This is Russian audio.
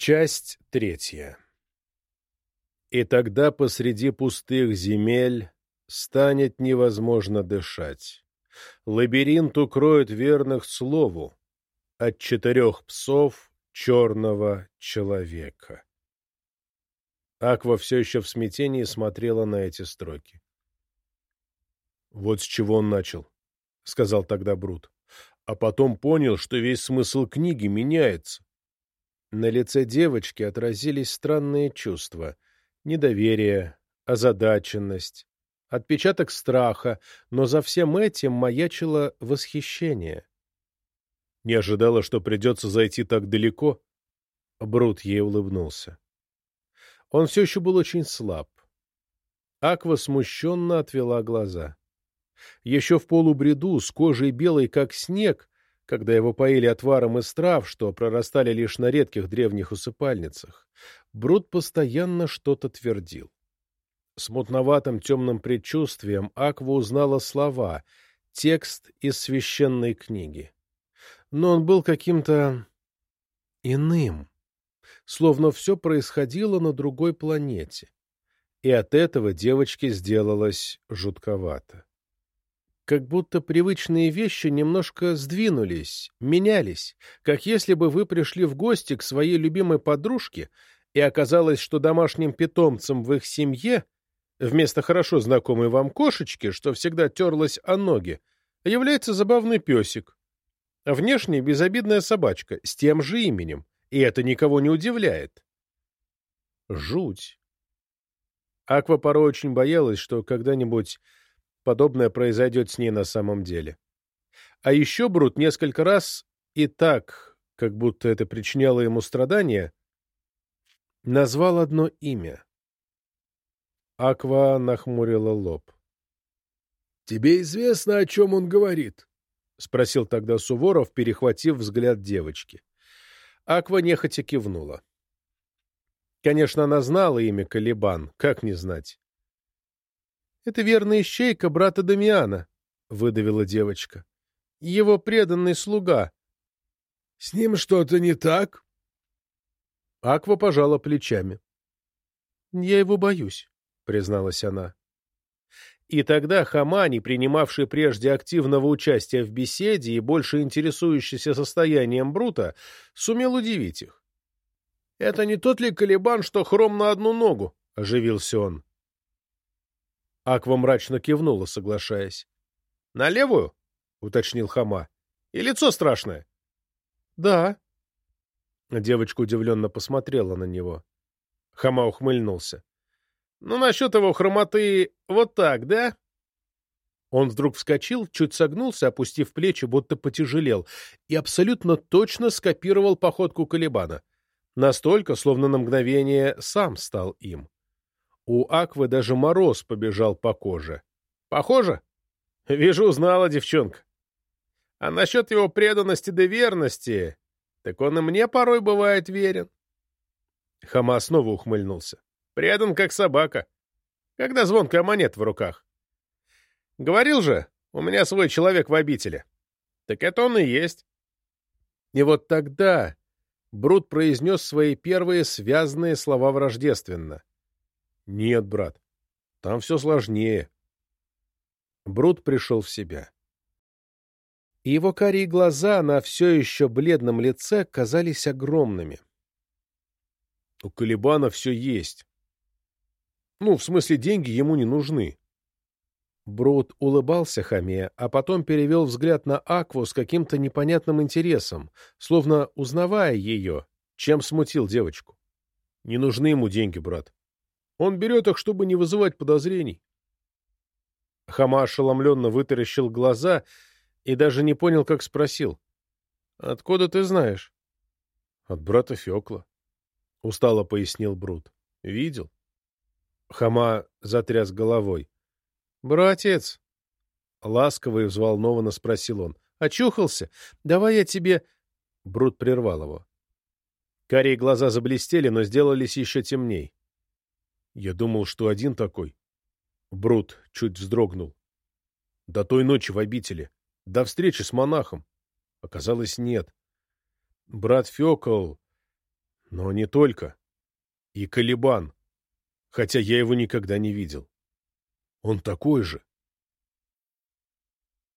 Часть третья. И тогда посреди пустых земель станет невозможно дышать. Лабиринт укроет верных слову от четырех псов черного человека. Аква все еще в смятении смотрела на эти строки. «Вот с чего он начал», — сказал тогда Брут. «А потом понял, что весь смысл книги меняется. На лице девочки отразились странные чувства. Недоверие, озадаченность, отпечаток страха, но за всем этим маячило восхищение. Не ожидала, что придется зайти так далеко. Брут ей улыбнулся. Он все еще был очень слаб. Аква смущенно отвела глаза. Еще в полубреду, с кожей белой, как снег, когда его поили отваром из трав, что прорастали лишь на редких древних усыпальницах, Брут постоянно что-то твердил. С мутноватым темным предчувствием Аква узнала слова, текст из священной книги. Но он был каким-то иным, словно все происходило на другой планете. И от этого девочке сделалось жутковато как будто привычные вещи немножко сдвинулись, менялись, как если бы вы пришли в гости к своей любимой подружке, и оказалось, что домашним питомцем в их семье, вместо хорошо знакомой вам кошечки, что всегда терлась о ноги, является забавный песик. Внешне безобидная собачка с тем же именем, и это никого не удивляет. Жуть. Аква порой очень боялась, что когда-нибудь подобное произойдет с ней на самом деле. А еще Брут несколько раз и так, как будто это причиняло ему страдания, назвал одно имя. Аква нахмурила лоб. — Тебе известно, о чем он говорит? — спросил тогда Суворов, перехватив взгляд девочки. Аква нехотя кивнула. Конечно, она знала имя Калибан, как не знать. Это верная ищейка брата Дамиана, — выдавила девочка. — Его преданный слуга. — С ним что-то не так? Аква пожала плечами. — Я его боюсь, — призналась она. И тогда Хамани, принимавший прежде активного участия в беседе и больше интересующийся состоянием Брута, сумел удивить их. — Это не тот ли Калибан, что хром на одну ногу? — оживился он. Аква мрачно кивнула, соглашаясь. — На левую? — уточнил Хама. — И лицо страшное? — Да. Девочка удивленно посмотрела на него. Хама ухмыльнулся. — Ну, насчет его хромоты вот так, да? Он вдруг вскочил, чуть согнулся, опустив плечи, будто потяжелел, и абсолютно точно скопировал походку Калибана. Настолько, словно на мгновение сам стал им. У Аквы даже мороз побежал по коже. Похоже? Вижу, узнала девчонка. А насчет его преданности да верности, так он и мне порой бывает верен. Хама снова ухмыльнулся. Предан, как собака. Когда звонкая монета в руках. Говорил же, у меня свой человек в обители. Так это он и есть. И вот тогда Брут произнес свои первые связанные слова враждественно. Нет, брат, там все сложнее. Брут пришел в себя. И его карие глаза на все еще бледном лице казались огромными. У Калибана все есть. Ну, в смысле, деньги ему не нужны. Брут улыбался Хаме, а потом перевел взгляд на Акву с каким-то непонятным интересом, словно узнавая ее, чем смутил девочку. Не нужны ему деньги, брат. Он берет их, чтобы не вызывать подозрений. Хама ошеломленно вытаращил глаза и даже не понял, как спросил. — Откуда ты знаешь? — От брата Фекла, — устало пояснил Брут. — Видел? Хама затряс головой. — Братец! — ласково и взволнованно спросил он. — Очухался? Давай я тебе... Брут прервал его. Карие глаза заблестели, но сделались еще темней. Я думал, что один такой. Брут чуть вздрогнул. До той ночи в обители. До встречи с монахом. Оказалось, нет. Брат Фекол... Но не только. И Калибан. Хотя я его никогда не видел. Он такой же.